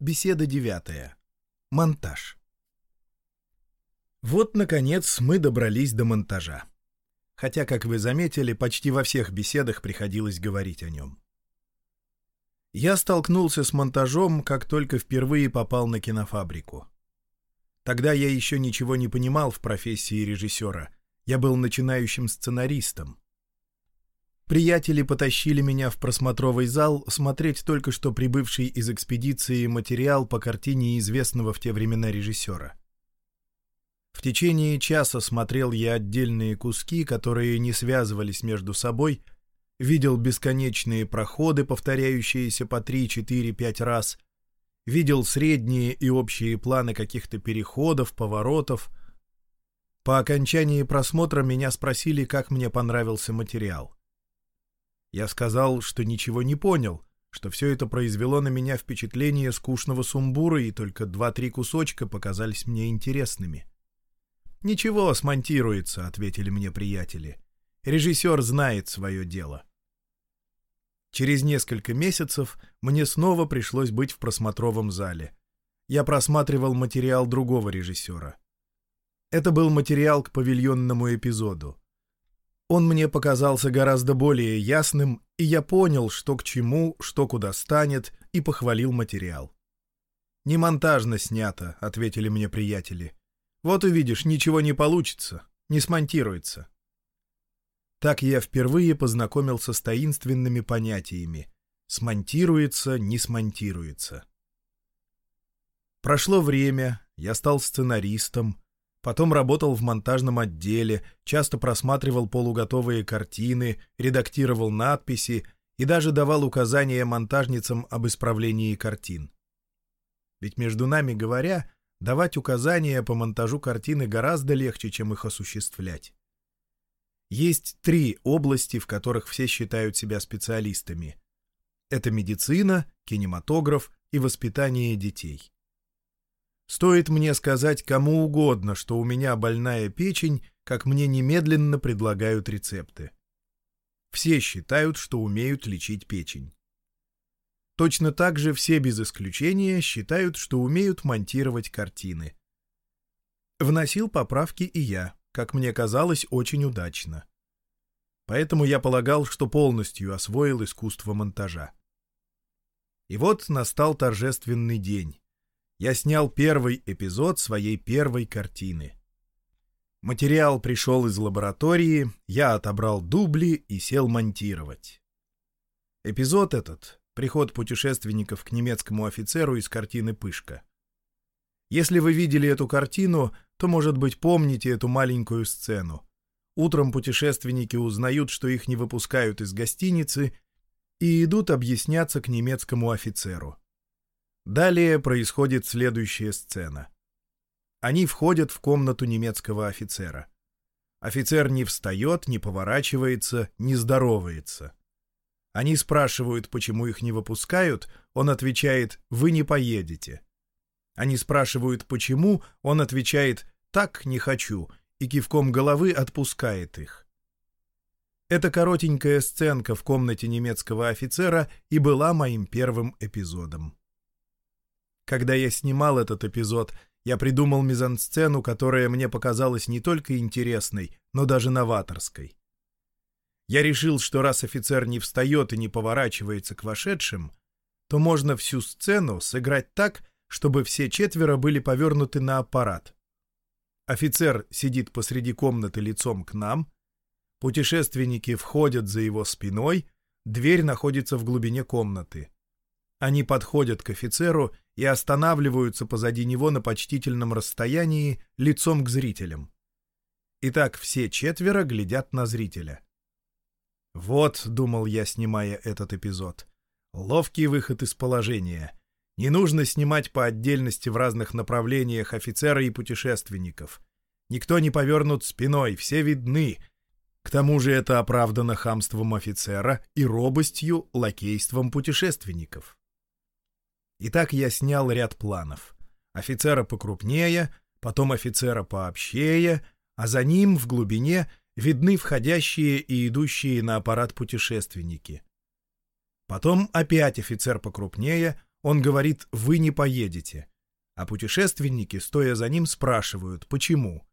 Беседа девятая. Монтаж. Вот, наконец, мы добрались до монтажа. Хотя, как вы заметили, почти во всех беседах приходилось говорить о нем. Я столкнулся с монтажом, как только впервые попал на кинофабрику. Тогда я еще ничего не понимал в профессии режиссера. Я был начинающим сценаристом. Приятели потащили меня в просмотровый зал смотреть только что прибывший из экспедиции материал по картине известного в те времена режиссера. В течение часа смотрел я отдельные куски, которые не связывались между собой, видел бесконечные проходы, повторяющиеся по 3, 4, 5 раз, видел средние и общие планы каких-то переходов, поворотов. По окончании просмотра меня спросили, как мне понравился материал. Я сказал, что ничего не понял, что все это произвело на меня впечатление скучного сумбура, и только два-три кусочка показались мне интересными. «Ничего, смонтируется», — ответили мне приятели. «Режиссер знает свое дело». Через несколько месяцев мне снова пришлось быть в просмотровом зале. Я просматривал материал другого режиссера. Это был материал к павильонному эпизоду. Он мне показался гораздо более ясным, и я понял, что к чему, что куда станет, и похвалил материал. «Не монтажно снято», — ответили мне приятели. «Вот увидишь, ничего не получится, не смонтируется». Так я впервые познакомился с таинственными понятиями «смонтируется, не смонтируется». Прошло время, я стал сценаристом, Потом работал в монтажном отделе, часто просматривал полуготовые картины, редактировал надписи и даже давал указания монтажницам об исправлении картин. Ведь между нами говоря, давать указания по монтажу картины гораздо легче, чем их осуществлять. Есть три области, в которых все считают себя специалистами. Это медицина, кинематограф и воспитание детей. Стоит мне сказать кому угодно, что у меня больная печень, как мне немедленно предлагают рецепты. Все считают, что умеют лечить печень. Точно так же все без исключения считают, что умеют монтировать картины. Вносил поправки и я, как мне казалось, очень удачно. Поэтому я полагал, что полностью освоил искусство монтажа. И вот настал торжественный день я снял первый эпизод своей первой картины. Материал пришел из лаборатории, я отобрал дубли и сел монтировать. Эпизод этот — приход путешественников к немецкому офицеру из картины «Пышка». Если вы видели эту картину, то, может быть, помните эту маленькую сцену. Утром путешественники узнают, что их не выпускают из гостиницы, и идут объясняться к немецкому офицеру. Далее происходит следующая сцена. Они входят в комнату немецкого офицера. Офицер не встает, не поворачивается, не здоровается. Они спрашивают, почему их не выпускают, он отвечает «Вы не поедете». Они спрашивают, почему, он отвечает «Так, не хочу», и кивком головы отпускает их. Эта коротенькая сценка в комнате немецкого офицера и была моим первым эпизодом. Когда я снимал этот эпизод, я придумал мизансцену, которая мне показалась не только интересной, но даже новаторской. Я решил, что раз офицер не встает и не поворачивается к вошедшим, то можно всю сцену сыграть так, чтобы все четверо были повернуты на аппарат. Офицер сидит посреди комнаты лицом к нам, путешественники входят за его спиной, дверь находится в глубине комнаты. Они подходят к офицеру и останавливаются позади него на почтительном расстоянии лицом к зрителям. Итак, все четверо глядят на зрителя. «Вот», — думал я, снимая этот эпизод, — «ловкий выход из положения. Не нужно снимать по отдельности в разных направлениях офицера и путешественников. Никто не повернут спиной, все видны. К тому же это оправдано хамством офицера и робостью, лакейством путешественников». Итак, я снял ряд планов. Офицера покрупнее, потом офицера пообщее, а за ним в глубине видны входящие и идущие на аппарат путешественники. Потом опять офицер покрупнее, Он говорит «вы не поедете», а путешественники, стоя за ним, спрашивают «почему?».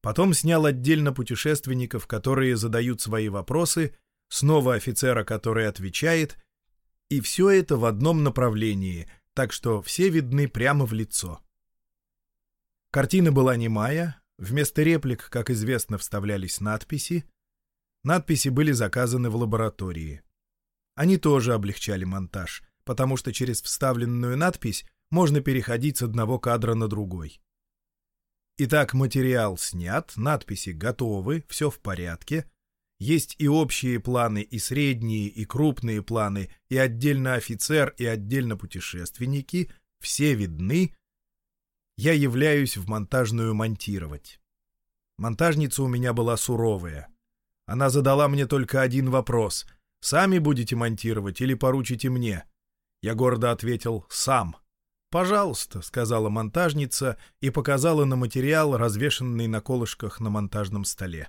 Потом снял отдельно путешественников, которые задают свои вопросы, снова офицера, который отвечает, и все это в одном направлении, так что все видны прямо в лицо. Картина была немая, вместо реплик, как известно, вставлялись надписи. Надписи были заказаны в лаборатории. Они тоже облегчали монтаж, потому что через вставленную надпись можно переходить с одного кадра на другой. Итак, материал снят, надписи готовы, все в порядке. Есть и общие планы, и средние, и крупные планы, и отдельно офицер, и отдельно путешественники. Все видны. Я являюсь в монтажную монтировать. Монтажница у меня была суровая. Она задала мне только один вопрос. «Сами будете монтировать или поручите мне?» Я гордо ответил «сам». «Пожалуйста», — сказала монтажница и показала на материал, развешанный на колышках на монтажном столе.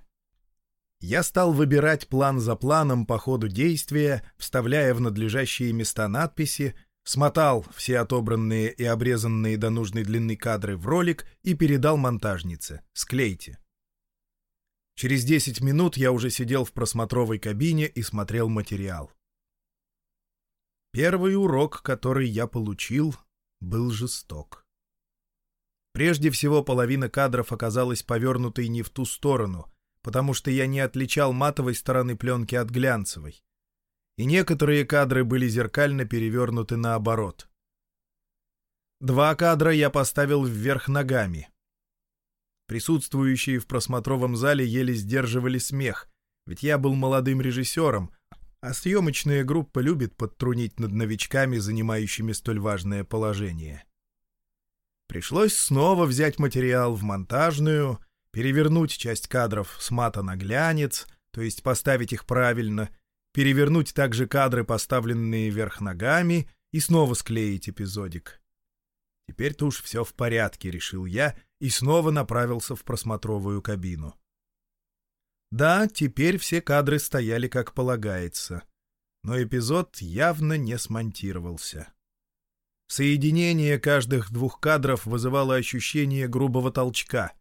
Я стал выбирать план за планом по ходу действия, вставляя в надлежащие места надписи, смотал все отобранные и обрезанные до нужной длины кадры в ролик и передал монтажнице. «Склейте». Через 10 минут я уже сидел в просмотровой кабине и смотрел материал. Первый урок, который я получил, был жесток. Прежде всего, половина кадров оказалась повернутой не в ту сторону, потому что я не отличал матовой стороны пленки от глянцевой. И некоторые кадры были зеркально перевернуты наоборот. Два кадра я поставил вверх ногами. Присутствующие в просмотровом зале еле сдерживали смех, ведь я был молодым режиссером, а съемочная группа любит подтрунить над новичками, занимающими столь важное положение. Пришлось снова взять материал в монтажную, перевернуть часть кадров с мата на глянец, то есть поставить их правильно, перевернуть также кадры, поставленные вверх ногами, и снова склеить эпизодик. Теперь-то уж все в порядке, решил я, и снова направился в просмотровую кабину. Да, теперь все кадры стояли как полагается, но эпизод явно не смонтировался. Соединение каждых двух кадров вызывало ощущение грубого толчка.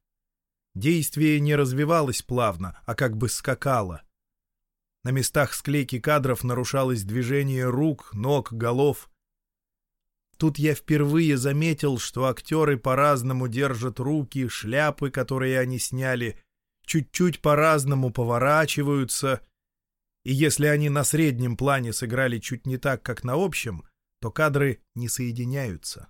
Действие не развивалось плавно, а как бы скакало. На местах склейки кадров нарушалось движение рук, ног, голов. Тут я впервые заметил, что актеры по-разному держат руки, шляпы, которые они сняли, чуть-чуть по-разному поворачиваются, и если они на среднем плане сыграли чуть не так, как на общем, то кадры не соединяются.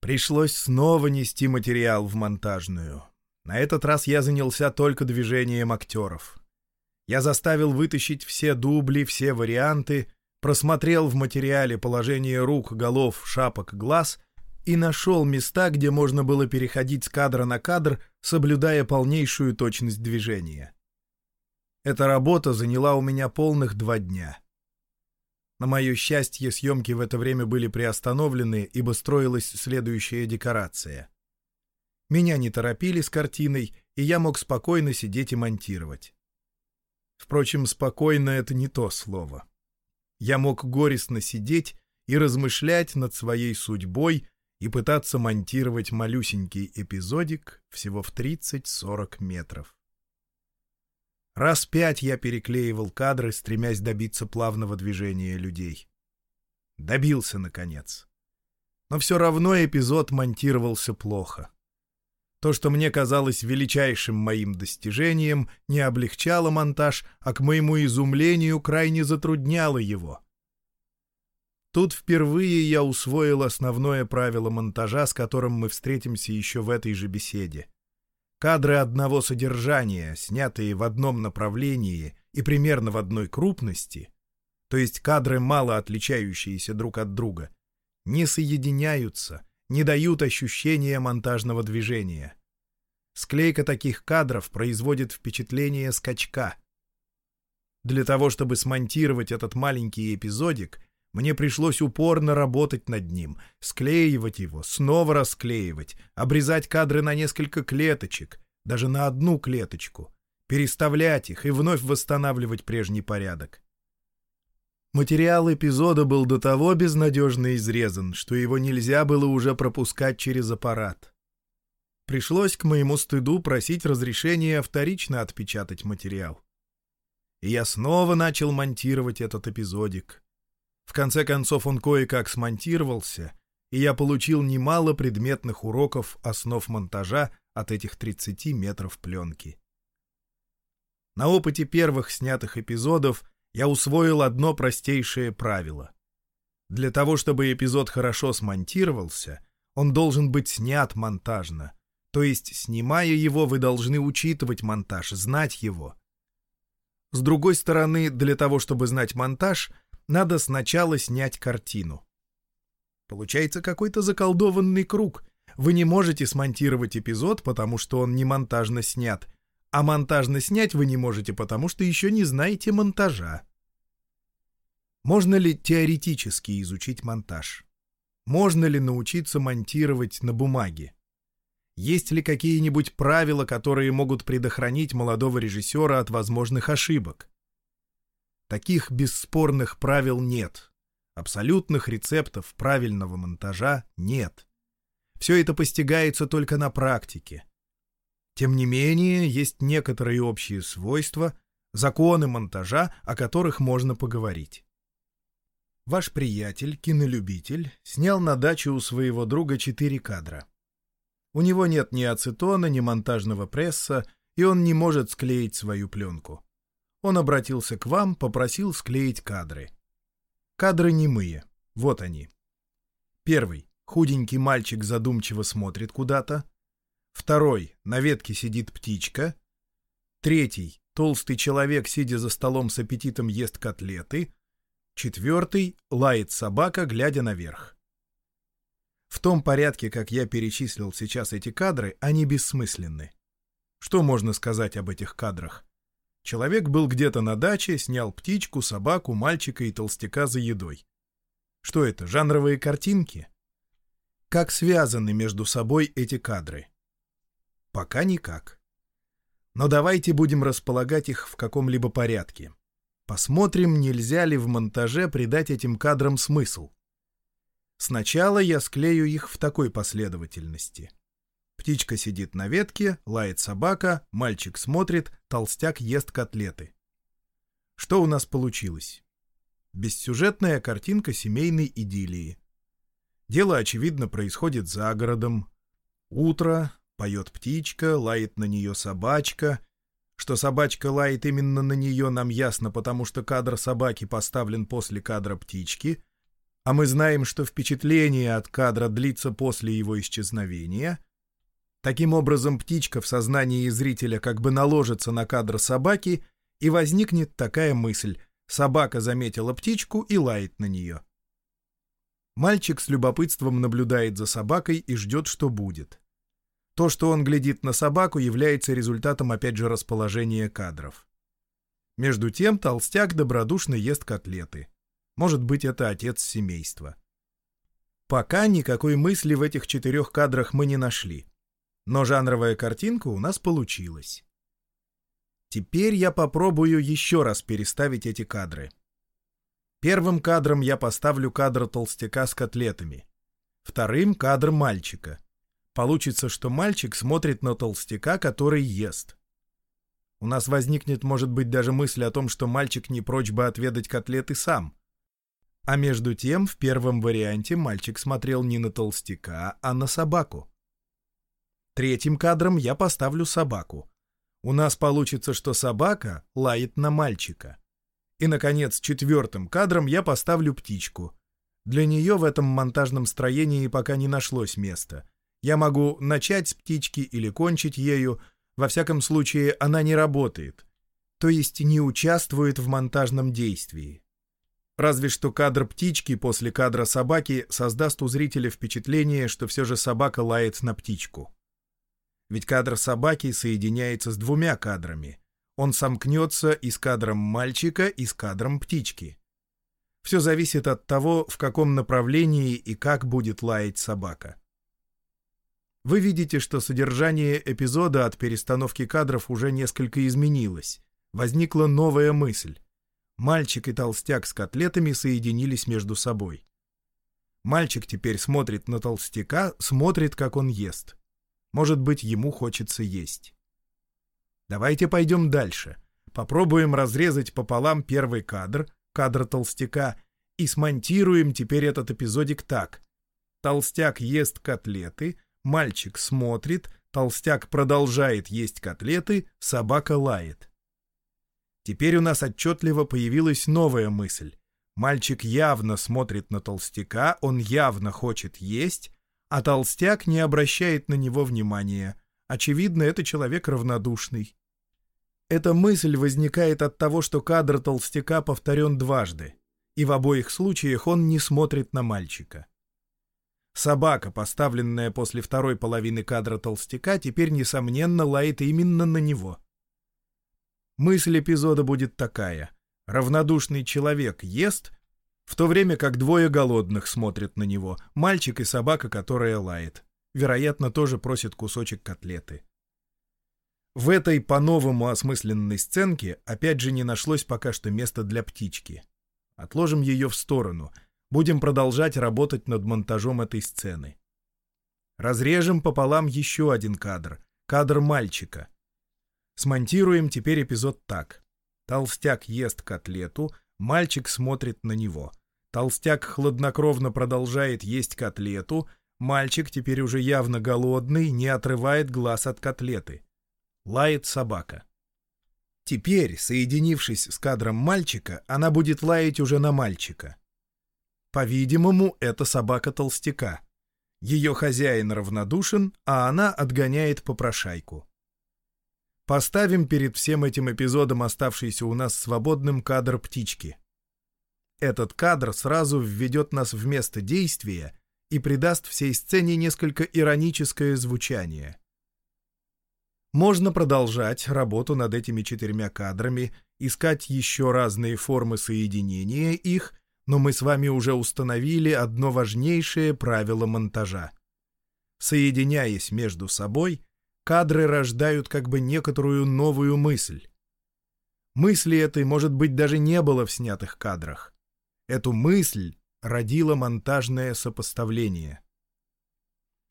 Пришлось снова нести материал в монтажную. На этот раз я занялся только движением актеров. Я заставил вытащить все дубли, все варианты, просмотрел в материале положение рук, голов, шапок, глаз — и нашел места, где можно было переходить с кадра на кадр, соблюдая полнейшую точность движения. Эта работа заняла у меня полных два дня. На мое счастье, съемки в это время были приостановлены, ибо строилась следующая декорация. Меня не торопили с картиной, и я мог спокойно сидеть и монтировать. Впрочем, спокойно — это не то слово. Я мог горестно сидеть и размышлять над своей судьбой, и пытаться монтировать малюсенький эпизодик всего в 30-40 метров. Раз пять я переклеивал кадры, стремясь добиться плавного движения людей. Добился, наконец. Но все равно эпизод монтировался плохо. То, что мне казалось величайшим моим достижением, не облегчало монтаж, а к моему изумлению крайне затрудняло его. Тут впервые я усвоил основное правило монтажа, с которым мы встретимся еще в этой же беседе. Кадры одного содержания, снятые в одном направлении и примерно в одной крупности, то есть кадры, мало отличающиеся друг от друга, не соединяются, не дают ощущения монтажного движения. Склейка таких кадров производит впечатление скачка. Для того, чтобы смонтировать этот маленький эпизодик — мне пришлось упорно работать над ним, склеивать его, снова расклеивать, обрезать кадры на несколько клеточек, даже на одну клеточку, переставлять их и вновь восстанавливать прежний порядок. Материал эпизода был до того безнадежно изрезан, что его нельзя было уже пропускать через аппарат. Пришлось к моему стыду просить разрешения вторично отпечатать материал. И я снова начал монтировать этот эпизодик. В конце концов он кое-как смонтировался, и я получил немало предметных уроков основ монтажа от этих 30 метров пленки. На опыте первых снятых эпизодов я усвоил одно простейшее правило. Для того, чтобы эпизод хорошо смонтировался, он должен быть снят монтажно. То есть, снимая его, вы должны учитывать монтаж, знать его. С другой стороны, для того, чтобы знать монтаж, надо сначала снять картину. Получается какой-то заколдованный круг. Вы не можете смонтировать эпизод, потому что он не монтажно снят, а монтажно снять вы не можете, потому что еще не знаете монтажа. Можно ли теоретически изучить монтаж? Можно ли научиться монтировать на бумаге? Есть ли какие-нибудь правила, которые могут предохранить молодого режиссера от возможных ошибок? Таких бесспорных правил нет. Абсолютных рецептов правильного монтажа нет. Все это постигается только на практике. Тем не менее, есть некоторые общие свойства, законы монтажа, о которых можно поговорить. Ваш приятель, кинолюбитель, снял на даче у своего друга четыре кадра. У него нет ни ацетона, ни монтажного пресса, и он не может склеить свою пленку. Он обратился к вам, попросил склеить кадры. Кадры немые. Вот они. Первый. Худенький мальчик задумчиво смотрит куда-то. Второй. На ветке сидит птичка. Третий. Толстый человек, сидя за столом с аппетитом, ест котлеты. Четвертый. Лает собака, глядя наверх. В том порядке, как я перечислил сейчас эти кадры, они бессмысленны. Что можно сказать об этих кадрах? Человек был где-то на даче, снял птичку, собаку, мальчика и толстяка за едой. Что это, жанровые картинки? Как связаны между собой эти кадры? Пока никак. Но давайте будем располагать их в каком-либо порядке. Посмотрим, нельзя ли в монтаже придать этим кадрам смысл. Сначала я склею их в такой последовательности — Птичка сидит на ветке, лает собака, мальчик смотрит, толстяк ест котлеты. Что у нас получилось? Бессюжетная картинка семейной идиллии. Дело, очевидно, происходит за городом. Утро, поет птичка, лает на нее собачка. Что собачка лает именно на нее, нам ясно, потому что кадр собаки поставлен после кадра птички, а мы знаем, что впечатление от кадра длится после его исчезновения — Таким образом, птичка в сознании зрителя как бы наложится на кадр собаки, и возникнет такая мысль «собака заметила птичку и лает на нее». Мальчик с любопытством наблюдает за собакой и ждет, что будет. То, что он глядит на собаку, является результатом опять же расположения кадров. Между тем толстяк добродушно ест котлеты. Может быть, это отец семейства. Пока никакой мысли в этих четырех кадрах мы не нашли. Но жанровая картинка у нас получилась. Теперь я попробую еще раз переставить эти кадры. Первым кадром я поставлю кадр толстяка с котлетами. Вторым — кадр мальчика. Получится, что мальчик смотрит на толстяка, который ест. У нас возникнет, может быть, даже мысль о том, что мальчик не прочь бы отведать котлеты сам. А между тем, в первом варианте мальчик смотрел не на толстяка, а на собаку. Третьим кадром я поставлю собаку. У нас получится, что собака лает на мальчика. И, наконец, четвертым кадром я поставлю птичку. Для нее в этом монтажном строении пока не нашлось места. Я могу начать с птички или кончить ею, во всяком случае она не работает, то есть не участвует в монтажном действии. Разве что кадр птички после кадра собаки создаст у зрителя впечатление, что все же собака лает на птичку. Ведь кадр собаки соединяется с двумя кадрами. Он сомкнется и с кадром мальчика, и с кадром птички. Все зависит от того, в каком направлении и как будет лаять собака. Вы видите, что содержание эпизода от перестановки кадров уже несколько изменилось. Возникла новая мысль. Мальчик и толстяк с котлетами соединились между собой. Мальчик теперь смотрит на толстяка, смотрит, как он ест. Может быть, ему хочется есть. Давайте пойдем дальше. Попробуем разрезать пополам первый кадр, кадр толстяка, и смонтируем теперь этот эпизодик так. Толстяк ест котлеты, мальчик смотрит, толстяк продолжает есть котлеты, собака лает. Теперь у нас отчетливо появилась новая мысль. Мальчик явно смотрит на толстяка, он явно хочет есть, а толстяк не обращает на него внимания. Очевидно, это человек равнодушный. Эта мысль возникает от того, что кадр толстяка повторен дважды, и в обоих случаях он не смотрит на мальчика. Собака, поставленная после второй половины кадра толстяка, теперь, несомненно, лает именно на него. Мысль эпизода будет такая. Равнодушный человек ест, в то время как двое голодных смотрят на него, мальчик и собака, которая лает. Вероятно, тоже просит кусочек котлеты. В этой по-новому осмысленной сценке опять же не нашлось пока что места для птички. Отложим ее в сторону. Будем продолжать работать над монтажом этой сцены. Разрежем пополам еще один кадр. Кадр мальчика. Смонтируем теперь эпизод так. Толстяк ест котлету, мальчик смотрит на него. Толстяк хладнокровно продолжает есть котлету, мальчик, теперь уже явно голодный, не отрывает глаз от котлеты. Лает собака. Теперь, соединившись с кадром мальчика, она будет лаять уже на мальчика. По-видимому, это собака толстяка. Ее хозяин равнодушен, а она отгоняет попрошайку. Поставим перед всем этим эпизодом оставшийся у нас свободным кадр птички. Этот кадр сразу введет нас в место действия и придаст всей сцене несколько ироническое звучание. Можно продолжать работу над этими четырьмя кадрами, искать еще разные формы соединения их, но мы с вами уже установили одно важнейшее правило монтажа. Соединяясь между собой, кадры рождают как бы некоторую новую мысль. Мысли этой, может быть, даже не было в снятых кадрах. Эту мысль родило монтажное сопоставление.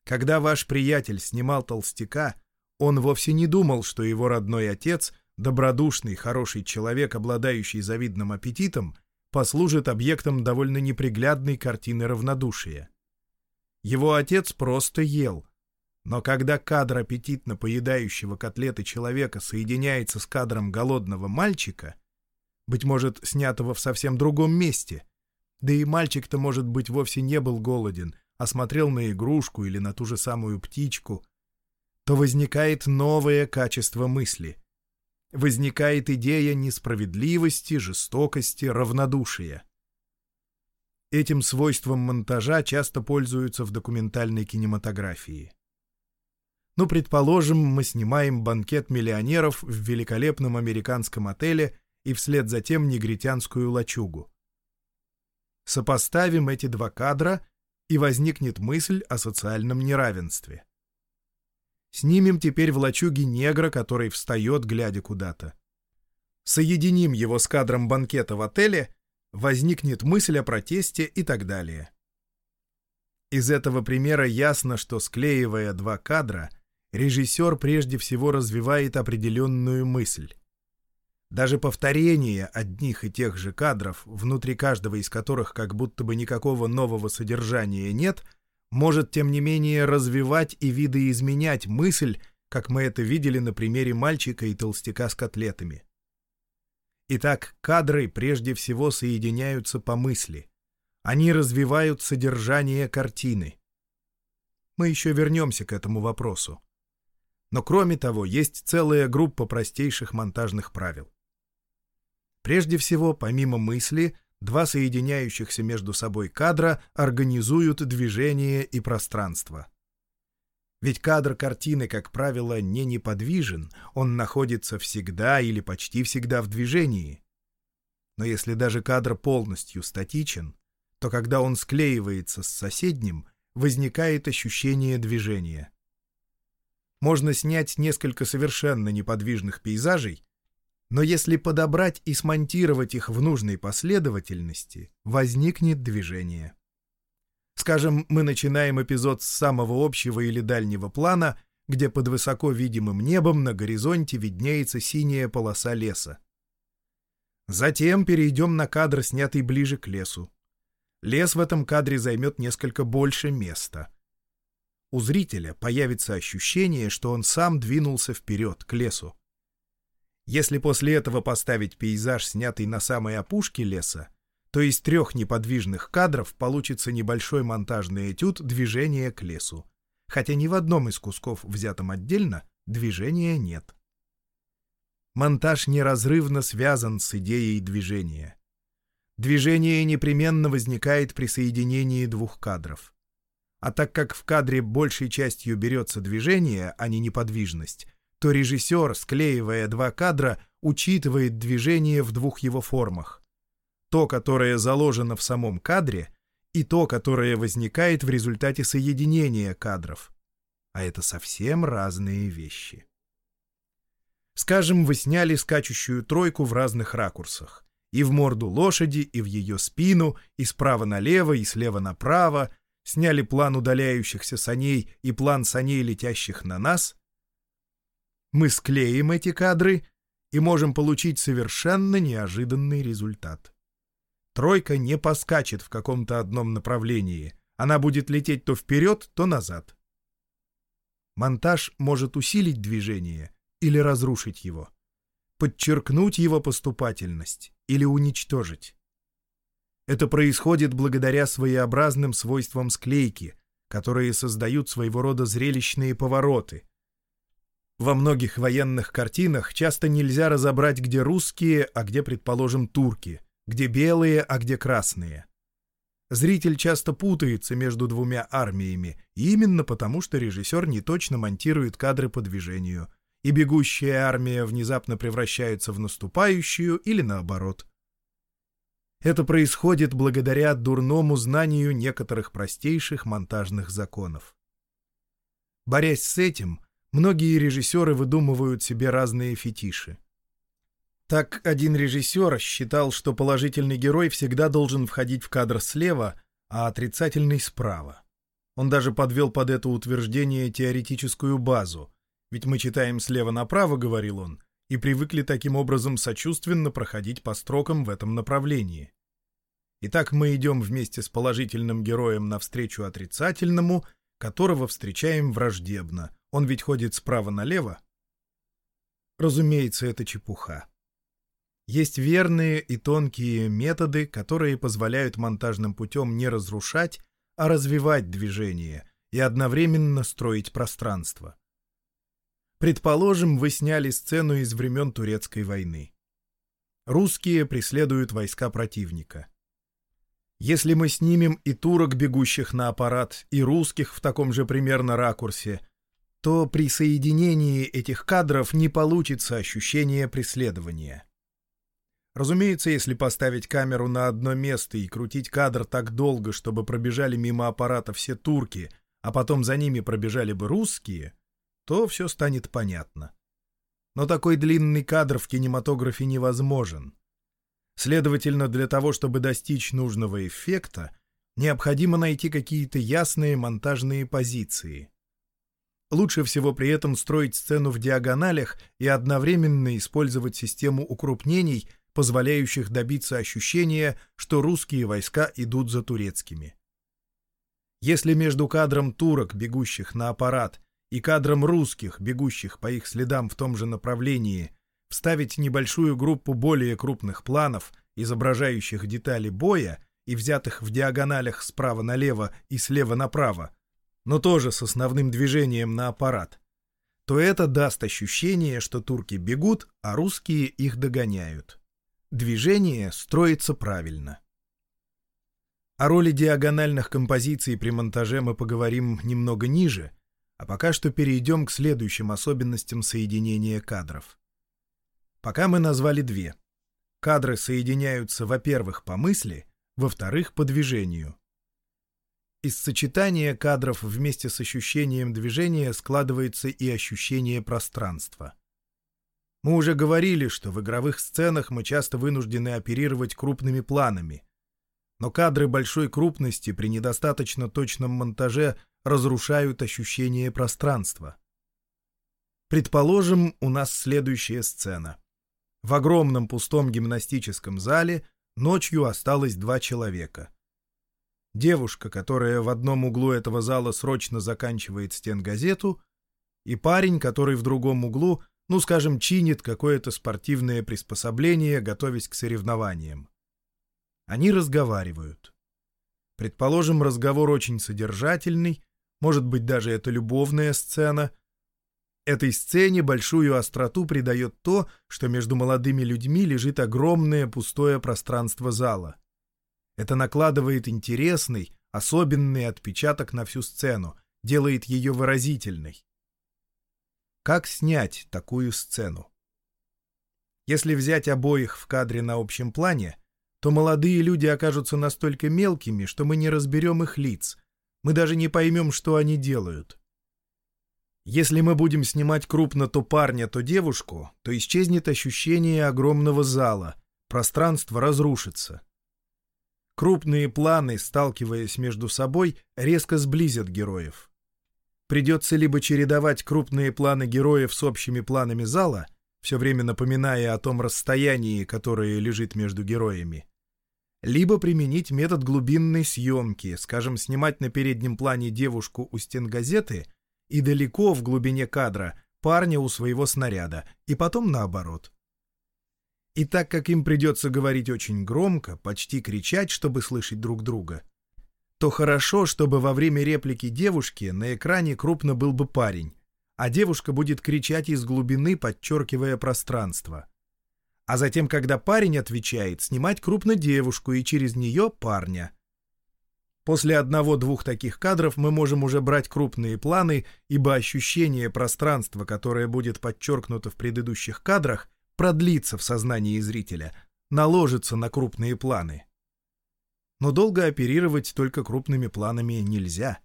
Когда ваш приятель снимал толстяка, он вовсе не думал, что его родной отец, добродушный, хороший человек, обладающий завидным аппетитом, послужит объектом довольно неприглядной картины равнодушия. Его отец просто ел — но когда кадр аппетитно поедающего котлеты человека соединяется с кадром голодного мальчика, быть может, снятого в совсем другом месте, да и мальчик-то, может быть, вовсе не был голоден, а смотрел на игрушку или на ту же самую птичку, то возникает новое качество мысли. Возникает идея несправедливости, жестокости, равнодушия. Этим свойством монтажа часто пользуются в документальной кинематографии. Ну, предположим, мы снимаем банкет миллионеров в великолепном американском отеле и вслед за тем негритянскую лачугу. Сопоставим эти два кадра, и возникнет мысль о социальном неравенстве. Снимем теперь в лачуге негра, который встает, глядя куда-то. Соединим его с кадром банкета в отеле, возникнет мысль о протесте и так далее. Из этого примера ясно, что склеивая два кадра — режиссер прежде всего развивает определенную мысль. Даже повторение одних и тех же кадров, внутри каждого из которых как будто бы никакого нового содержания нет, может, тем не менее, развивать и видоизменять мысль, как мы это видели на примере мальчика и толстяка с котлетами. Итак, кадры прежде всего соединяются по мысли. Они развивают содержание картины. Мы еще вернемся к этому вопросу. Но кроме того, есть целая группа простейших монтажных правил. Прежде всего, помимо мысли, два соединяющихся между собой кадра организуют движение и пространство. Ведь кадр картины, как правило, не неподвижен, он находится всегда или почти всегда в движении. Но если даже кадр полностью статичен, то когда он склеивается с соседним, возникает ощущение движения можно снять несколько совершенно неподвижных пейзажей, Но если подобрать и смонтировать их в нужной последовательности, возникнет движение. Скажем, мы начинаем эпизод с самого общего или дальнего плана, где под высоко видимым небом на горизонте виднеется синяя полоса леса. Затем перейдем на кадр, снятый ближе к лесу. Лес в этом кадре займет несколько больше места. У зрителя появится ощущение, что он сам двинулся вперед, к лесу. Если после этого поставить пейзаж, снятый на самой опушке леса, то из трех неподвижных кадров получится небольшой монтажный этюд движения к лесу. Хотя ни в одном из кусков, взятом отдельно, движения нет. Монтаж неразрывно связан с идеей движения. Движение непременно возникает при соединении двух кадров. А так как в кадре большей частью берется движение, а не неподвижность, то режиссер, склеивая два кадра, учитывает движение в двух его формах. То, которое заложено в самом кадре, и то, которое возникает в результате соединения кадров. А это совсем разные вещи. Скажем, вы сняли скачущую тройку в разных ракурсах. И в морду лошади, и в ее спину, и справа налево, и слева направо. Сняли план удаляющихся саней и план саней, летящих на нас — мы склеим эти кадры и можем получить совершенно неожиданный результат. Тройка не поскачет в каком-то одном направлении, она будет лететь то вперед, то назад. Монтаж может усилить движение или разрушить его, подчеркнуть его поступательность или уничтожить. Это происходит благодаря своеобразным свойствам склейки, которые создают своего рода зрелищные повороты — во многих военных картинах часто нельзя разобрать, где русские, а где, предположим, турки, где белые, а где красные. Зритель часто путается между двумя армиями, именно потому, что режиссер не точно монтирует кадры по движению, и бегущая армия внезапно превращается в наступающую или наоборот. Это происходит благодаря дурному знанию некоторых простейших монтажных законов. Борясь с этим, Многие режиссеры выдумывают себе разные фетиши. Так один режиссер считал, что положительный герой всегда должен входить в кадр слева, а отрицательный справа. Он даже подвел под это утверждение теоретическую базу, ведь мы читаем слева направо, говорил он, и привыкли таким образом сочувственно проходить по строкам в этом направлении. Итак, мы идем вместе с положительным героем навстречу отрицательному, которого встречаем враждебно — он ведь ходит справа налево. Разумеется, это чепуха. Есть верные и тонкие методы, которые позволяют монтажным путем не разрушать, а развивать движение и одновременно строить пространство. Предположим, вы сняли сцену из времен Турецкой войны. Русские преследуют войска противника. Если мы снимем и турок, бегущих на аппарат, и русских в таком же примерно ракурсе — то при соединении этих кадров не получится ощущение преследования. Разумеется, если поставить камеру на одно место и крутить кадр так долго, чтобы пробежали мимо аппарата все турки, а потом за ними пробежали бы русские, то все станет понятно. Но такой длинный кадр в кинематографе невозможен. Следовательно, для того, чтобы достичь нужного эффекта, необходимо найти какие-то ясные монтажные позиции. Лучше всего при этом строить сцену в диагоналях и одновременно использовать систему укрупнений, позволяющих добиться ощущения, что русские войска идут за турецкими. Если между кадром турок, бегущих на аппарат, и кадром русских, бегущих по их следам в том же направлении, вставить небольшую группу более крупных планов, изображающих детали боя и взятых в диагоналях справа налево и слева направо, но тоже с основным движением на аппарат, то это даст ощущение, что турки бегут, а русские их догоняют. Движение строится правильно. О роли диагональных композиций при монтаже мы поговорим немного ниже, а пока что перейдем к следующим особенностям соединения кадров. Пока мы назвали две. Кадры соединяются, во-первых, по мысли, во-вторых, по движению. Из сочетания кадров вместе с ощущением движения складывается и ощущение пространства. Мы уже говорили, что в игровых сценах мы часто вынуждены оперировать крупными планами. Но кадры большой крупности при недостаточно точном монтаже разрушают ощущение пространства. Предположим, у нас следующая сцена. В огромном пустом гимнастическом зале ночью осталось два человека. Девушка, которая в одном углу этого зала срочно заканчивает стенгазету, и парень, который в другом углу ну, скажем, чинит какое-то спортивное приспособление, готовясь к соревнованиям. Они разговаривают. Предположим, разговор очень содержательный, может быть, даже это любовная сцена. Этой сцене большую остроту придает то, что между молодыми людьми лежит огромное пустое пространство зала. Это накладывает интересный, особенный отпечаток на всю сцену, делает ее выразительной. Как снять такую сцену? Если взять обоих в кадре на общем плане, то молодые люди окажутся настолько мелкими, что мы не разберем их лиц, мы даже не поймем, что они делают. Если мы будем снимать крупно то парня, то девушку, то исчезнет ощущение огромного зала, пространство разрушится. Крупные планы, сталкиваясь между собой, резко сблизят героев. Придется либо чередовать крупные планы героев с общими планами зала, все время напоминая о том расстоянии, которое лежит между героями, либо применить метод глубинной съемки, скажем, снимать на переднем плане девушку у стен газеты и далеко в глубине кадра парня у своего снаряда, и потом наоборот. И так как им придется говорить очень громко, почти кричать, чтобы слышать друг друга, то хорошо, чтобы во время реплики девушки на экране крупно был бы парень, а девушка будет кричать из глубины, подчеркивая пространство. А затем, когда парень отвечает, снимать крупно девушку и через нее парня. После одного-двух таких кадров мы можем уже брать крупные планы, ибо ощущение пространства, которое будет подчеркнуто в предыдущих кадрах, продлится в сознании зрителя, наложится на крупные планы но долго оперировать только крупными планами нельзя.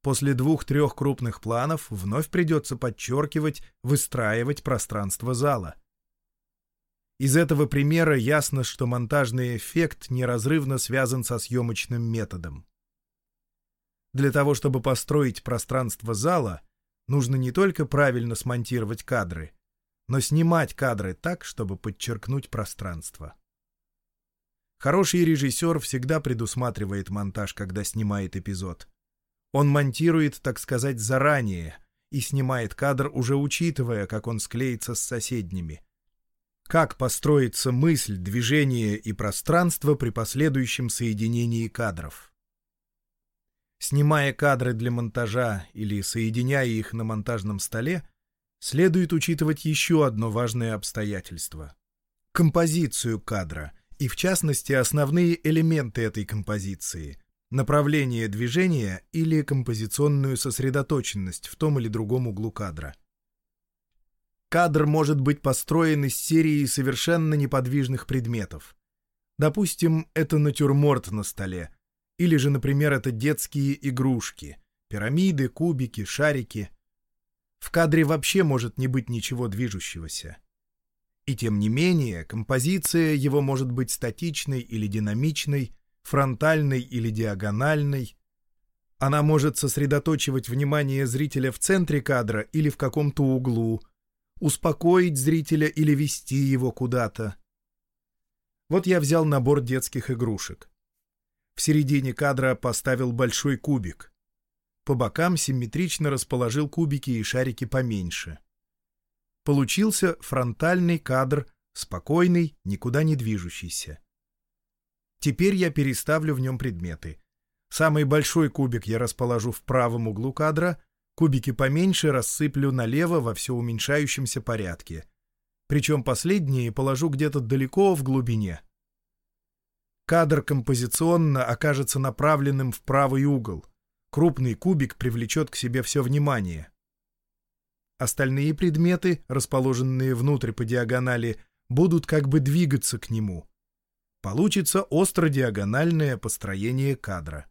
После двух-трех крупных планов вновь придется подчеркивать, выстраивать пространство зала. Из этого примера ясно, что монтажный эффект неразрывно связан со съемочным методом. Для того, чтобы построить пространство зала, нужно не только правильно смонтировать кадры, но снимать кадры так, чтобы подчеркнуть пространство. Хороший режиссер всегда предусматривает монтаж, когда снимает эпизод. Он монтирует, так сказать, заранее и снимает кадр, уже учитывая, как он склеится с соседними. Как построится мысль, движение и пространство при последующем соединении кадров. Снимая кадры для монтажа или соединяя их на монтажном столе, следует учитывать еще одно важное обстоятельство — композицию кадра — и, в частности, основные элементы этой композиции — направление движения или композиционную сосредоточенность в том или другом углу кадра. Кадр может быть построен из серии совершенно неподвижных предметов. Допустим, это натюрморт на столе, или же, например, это детские игрушки, пирамиды, кубики, шарики. В кадре вообще может не быть ничего движущегося. И тем не менее, композиция его может быть статичной или динамичной, фронтальной или диагональной. Она может сосредоточивать внимание зрителя в центре кадра или в каком-то углу, успокоить зрителя или вести его куда-то. Вот я взял набор детских игрушек. В середине кадра поставил большой кубик. По бокам симметрично расположил кубики и шарики поменьше. Получился фронтальный кадр, спокойный, никуда не движущийся. Теперь я переставлю в нем предметы. Самый большой кубик я расположу в правом углу кадра, кубики поменьше рассыплю налево во все уменьшающемся порядке. Причем последние положу где-то далеко в глубине. Кадр композиционно окажется направленным в правый угол. Крупный кубик привлечет к себе все внимание. Остальные предметы, расположенные внутрь по диагонали, будут как бы двигаться к нему. Получится остро-диагональное построение кадра.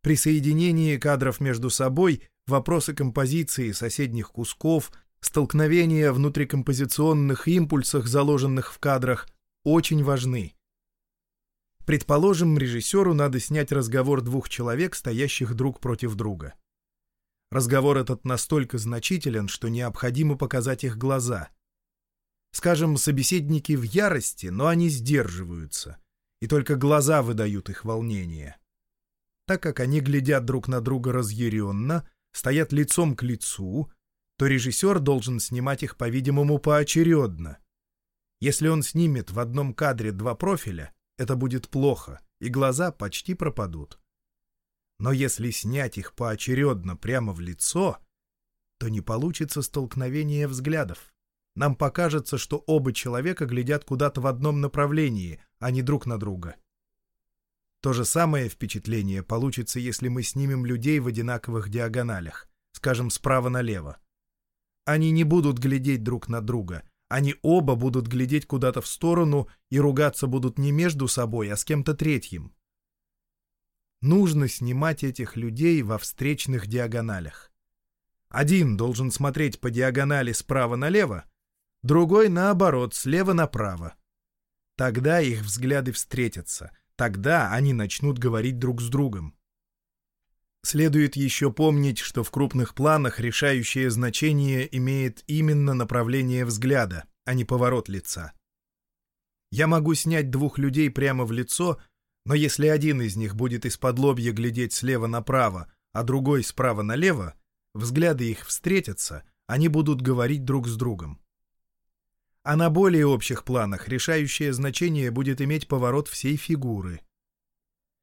При соединении кадров между собой вопросы композиции соседних кусков, Столкновения внутрикомпозиционных импульсах, заложенных в кадрах, очень важны. Предположим, режиссеру надо снять разговор двух человек, стоящих друг против друга. Разговор этот настолько значителен, что необходимо показать их глаза. Скажем, собеседники в ярости, но они сдерживаются, и только глаза выдают их волнение. Так как они глядят друг на друга разъяренно, стоят лицом к лицу, то режиссер должен снимать их, по-видимому, поочередно. Если он снимет в одном кадре два профиля, это будет плохо, и глаза почти пропадут. Но если снять их поочередно прямо в лицо, то не получится столкновение взглядов. Нам покажется, что оба человека глядят куда-то в одном направлении, а не друг на друга. То же самое впечатление получится, если мы снимем людей в одинаковых диагоналях, скажем, справа налево. Они не будут глядеть друг на друга, они оба будут глядеть куда-то в сторону и ругаться будут не между собой, а с кем-то третьим. Нужно снимать этих людей во встречных диагоналях. Один должен смотреть по диагонали справа налево, другой, наоборот, слева направо. Тогда их взгляды встретятся, тогда они начнут говорить друг с другом. Следует еще помнить, что в крупных планах решающее значение имеет именно направление взгляда, а не поворот лица. Я могу снять двух людей прямо в лицо, но если один из них будет из-под лобья глядеть слева направо, а другой справа налево, взгляды их встретятся, они будут говорить друг с другом. А на более общих планах решающее значение будет иметь поворот всей фигуры —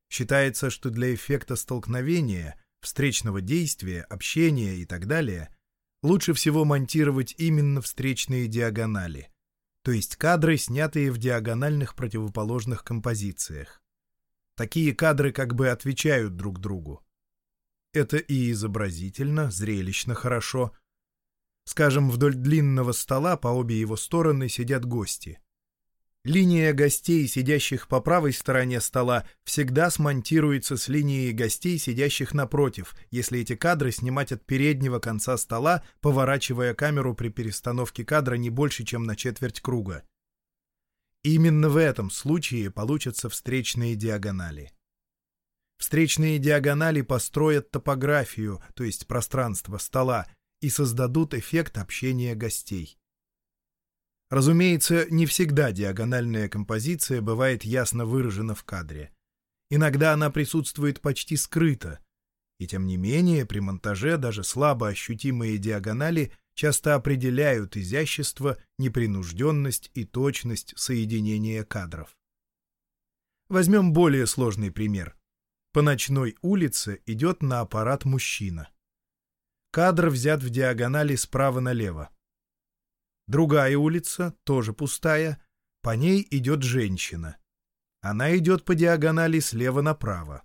Считается, что для эффекта столкновения, встречного действия, общения и так далее лучше всего монтировать именно встречные диагонали, то есть кадры, снятые в диагональных противоположных композициях. Такие кадры как бы отвечают друг другу. Это и изобразительно, зрелищно хорошо. Скажем, вдоль длинного стола по обе его стороны сидят гости. Линия гостей, сидящих по правой стороне стола, всегда смонтируется с линией гостей, сидящих напротив, если эти кадры снимать от переднего конца стола, поворачивая камеру при перестановке кадра не больше, чем на четверть круга. Именно в этом случае получатся встречные диагонали. Встречные диагонали построят топографию, то есть пространство стола, и создадут эффект общения гостей. Разумеется, не всегда диагональная композиция бывает ясно выражена в кадре. Иногда она присутствует почти скрыто, и тем не менее при монтаже даже слабо ощутимые диагонали часто определяют изящество, непринужденность и точность соединения кадров. Возьмем более сложный пример. По ночной улице идет на аппарат мужчина. Кадр взят в диагонали справа налево. Другая улица, тоже пустая, по ней идет женщина. Она идет по диагонали слева направо.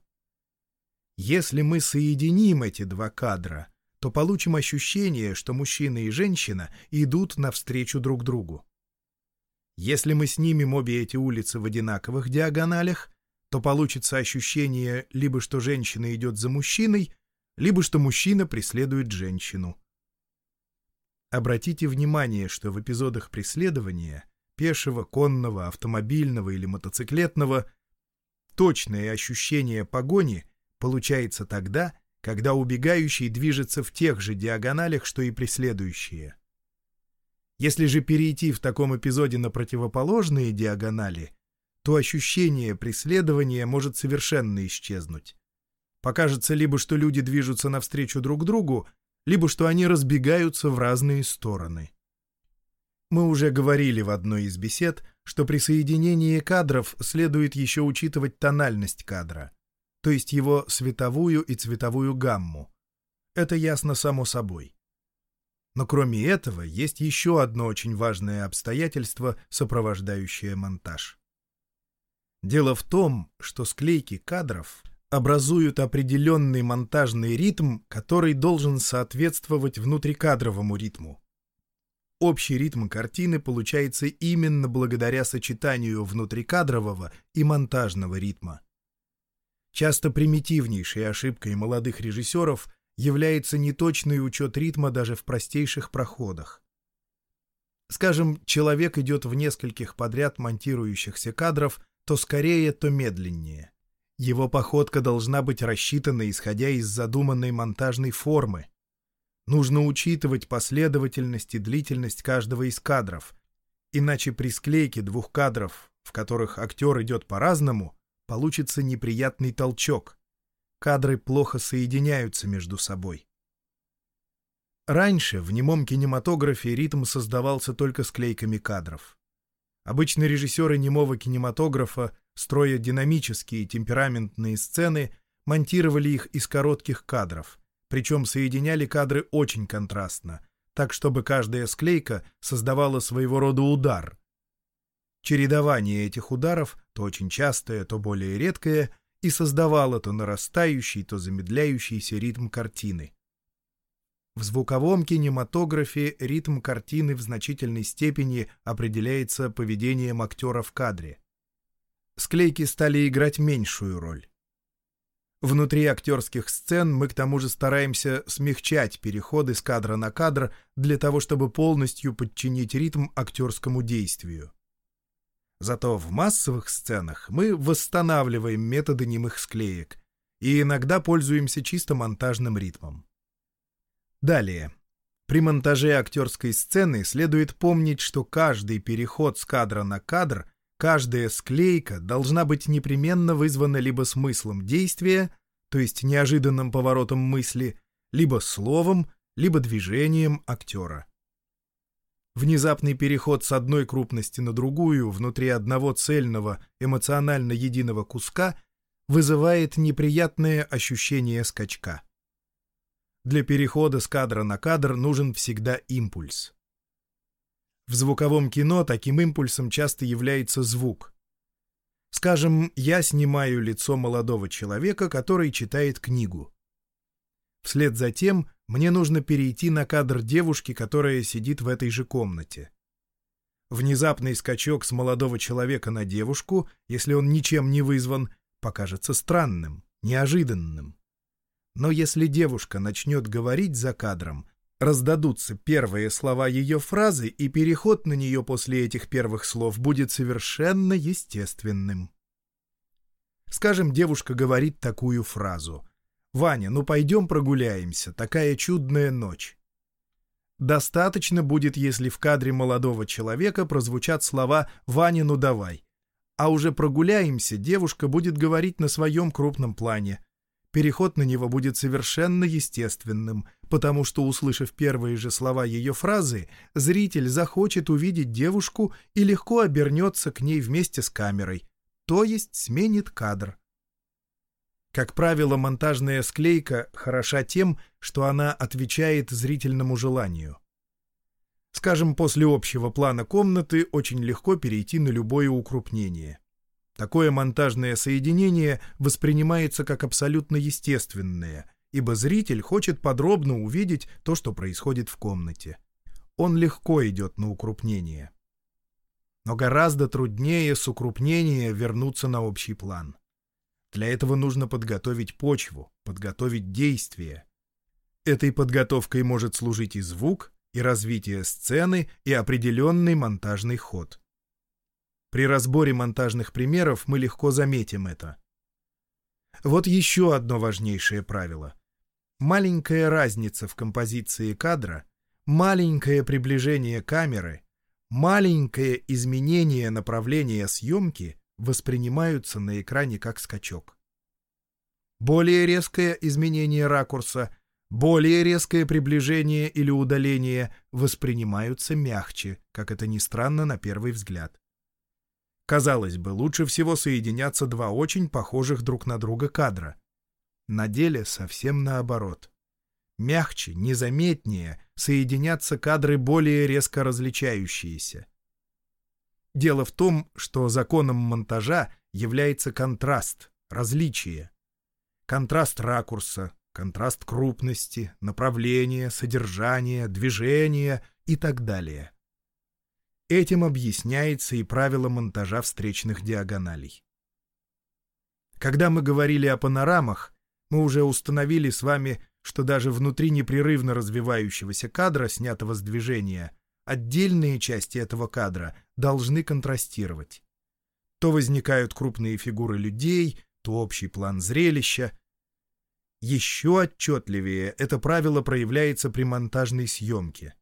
Если мы соединим эти два кадра, то получим ощущение, что мужчина и женщина идут навстречу друг другу. Если мы снимем обе эти улицы в одинаковых диагоналях, то получится ощущение либо что женщина идет за мужчиной, либо что мужчина преследует женщину. Обратите внимание, что в эпизодах преследования, пешего, конного, автомобильного или мотоциклетного, точное ощущение погони получается тогда, когда убегающий движется в тех же диагоналях, что и преследующие. Если же перейти в таком эпизоде на противоположные диагонали, то ощущение преследования может совершенно исчезнуть. Покажется либо, что люди движутся навстречу друг другу, либо что они разбегаются в разные стороны. Мы уже говорили в одной из бесед, что при соединении кадров следует еще учитывать тональность кадра, то есть его световую и цветовую гамму. Это ясно само собой. Но кроме этого есть еще одно очень важное обстоятельство, сопровождающее монтаж. Дело в том, что склейки кадров образуют определенный монтажный ритм, который должен соответствовать внутрикадровому ритму. Общий ритм картины получается именно благодаря сочетанию внутрикадрового и монтажного ритма. Часто примитивнейшей ошибкой молодых режиссеров является неточный учет ритма даже в простейших проходах. Скажем, человек идет в нескольких подряд монтирующихся кадров то скорее, то медленнее. Его походка должна быть рассчитана, исходя из задуманной монтажной формы. Нужно учитывать последовательность и длительность каждого из кадров, иначе при склейке двух кадров, в которых актер идет по-разному, получится неприятный толчок. Кадры плохо соединяются между собой. Раньше в немом кинематографе ритм создавался только склейками кадров. Обычно режиссеры немого кинематографа, строя динамические темпераментные сцены, монтировали их из коротких кадров, причем соединяли кадры очень контрастно, так чтобы каждая склейка создавала своего рода удар. Чередование этих ударов, то очень частое, то более редкое, и создавало то нарастающий, то замедляющийся ритм картины. В звуковом кинематографе ритм картины в значительной степени определяется поведением актера в кадре. Склейки стали играть меньшую роль. Внутри актерских сцен мы к тому же стараемся смягчать переходы с кадра на кадр для того, чтобы полностью подчинить ритм актерскому действию. Зато в массовых сценах мы восстанавливаем методы немых склеек и иногда пользуемся чисто монтажным ритмом. Далее. При монтаже актерской сцены следует помнить, что каждый переход с кадра на кадр, каждая склейка должна быть непременно вызвана либо смыслом действия, то есть неожиданным поворотом мысли, либо словом, либо движением актера. Внезапный переход с одной крупности на другую внутри одного цельного, эмоционально единого куска вызывает неприятное ощущение скачка. Для перехода с кадра на кадр нужен всегда импульс. В звуковом кино таким импульсом часто является звук. Скажем, я снимаю лицо молодого человека, который читает книгу. Вслед за тем мне нужно перейти на кадр девушки, которая сидит в этой же комнате. Внезапный скачок с молодого человека на девушку, если он ничем не вызван, покажется странным, неожиданным. Но если девушка начнет говорить за кадром, раздадутся первые слова ее фразы, и переход на нее после этих первых слов будет совершенно естественным. Скажем, девушка говорит такую фразу. «Ваня, ну пойдем прогуляемся, такая чудная ночь». Достаточно будет, если в кадре молодого человека прозвучат слова «Ваня, ну давай». А уже прогуляемся, девушка будет говорить на своем крупном плане переход на него будет совершенно естественным, потому что, услышав первые же слова ее фразы, зритель захочет увидеть девушку и легко обернется к ней вместе с камерой, то есть сменит кадр. Как правило, монтажная склейка хороша тем, что она отвечает зрительному желанию. Скажем, после общего плана комнаты очень легко перейти на любое укрупнение. Такое монтажное соединение воспринимается как абсолютно естественное, ибо зритель хочет подробно увидеть то, что происходит в комнате. Он легко идет на укрупнение. Но гораздо труднее с укрупнения вернуться на общий план. Для этого нужно подготовить почву, подготовить действие. Этой подготовкой может служить и звук, и развитие сцены, и определенный монтажный ход. При разборе монтажных примеров мы легко заметим это. Вот еще одно важнейшее правило. Маленькая разница в композиции кадра, маленькое приближение камеры, маленькое изменение направления съемки воспринимаются на экране как скачок. Более резкое изменение ракурса, более резкое приближение или удаление воспринимаются мягче, как это ни странно на первый взгляд. Казалось бы, лучше всего соединятся два очень похожих друг на друга кадра. На деле совсем наоборот. Мягче, незаметнее соединятся кадры более резко различающиеся. Дело в том, что законом монтажа является контраст, различие. Контраст ракурса, контраст крупности, направления, содержания, движения и так далее. Этим объясняется и правило монтажа встречных диагоналей. Когда мы говорили о панорамах, мы уже установили с вами, что даже внутри непрерывно развивающегося кадра, снятого с движения, отдельные части этого кадра должны контрастировать. То возникают крупные фигуры людей, то общий план зрелища. Еще отчетливее это правило проявляется при монтажной съемке.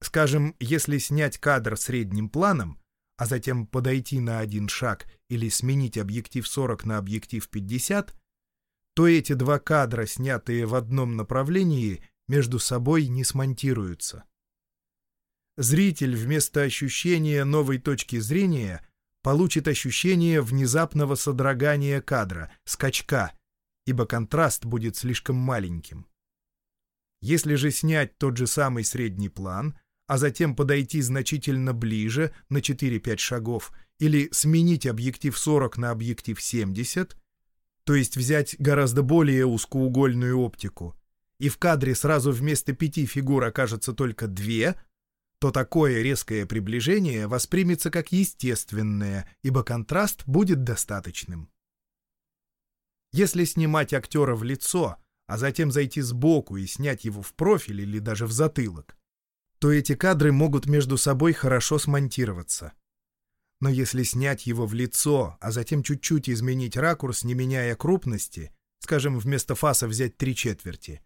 Скажем, если снять кадр средним планом, а затем подойти на один шаг или сменить объектив 40 на объектив 50, то эти два кадра, снятые в одном направлении, между собой не смонтируются. Зритель вместо ощущения новой точки зрения получит ощущение внезапного содрогания кадра, скачка, ибо контраст будет слишком маленьким. Если же снять тот же самый средний план, а затем подойти значительно ближе, на 4-5 шагов, или сменить объектив 40 на объектив 70, то есть взять гораздо более узкоугольную оптику, и в кадре сразу вместо пяти фигур окажется только две, то такое резкое приближение воспримется как естественное, ибо контраст будет достаточным. Если снимать актера в лицо, а затем зайти сбоку и снять его в профиль или даже в затылок, то эти кадры могут между собой хорошо смонтироваться. Но если снять его в лицо, а затем чуть-чуть изменить ракурс, не меняя крупности, скажем, вместо фаса взять три четверти,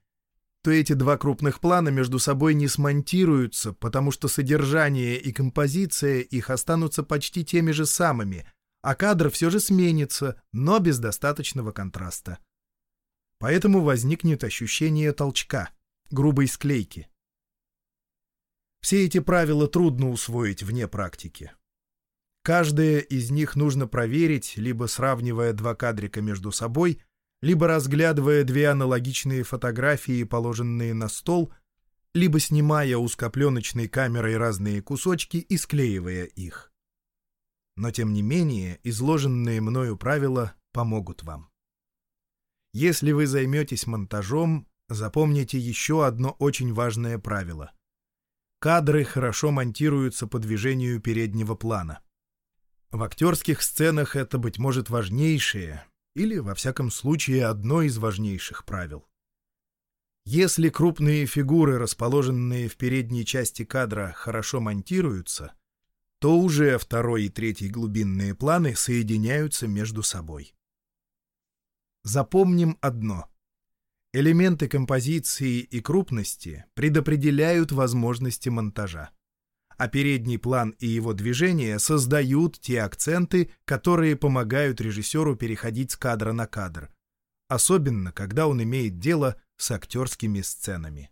то эти два крупных плана между собой не смонтируются, потому что содержание и композиция их останутся почти теми же самыми, а кадр все же сменится, но без достаточного контраста. Поэтому возникнет ощущение толчка, грубой склейки. Все эти правила трудно усвоить вне практики. Каждое из них нужно проверить, либо сравнивая два кадрика между собой, либо разглядывая две аналогичные фотографии, положенные на стол, либо снимая узкопленочной камерой разные кусочки и склеивая их. Но тем не менее, изложенные мною правила помогут вам. Если вы займетесь монтажом, запомните еще одно очень важное правило. Кадры хорошо монтируются по движению переднего плана. В актерских сценах это, быть может, важнейшее, или, во всяком случае, одно из важнейших правил. Если крупные фигуры, расположенные в передней части кадра, хорошо монтируются, то уже второй и третий глубинные планы соединяются между собой. Запомним одно. Элементы композиции и крупности предопределяют возможности монтажа а передний план и его движения создают те акценты, которые помогают режиссеру переходить с кадра на кадр, особенно когда он имеет дело с актерскими сценами.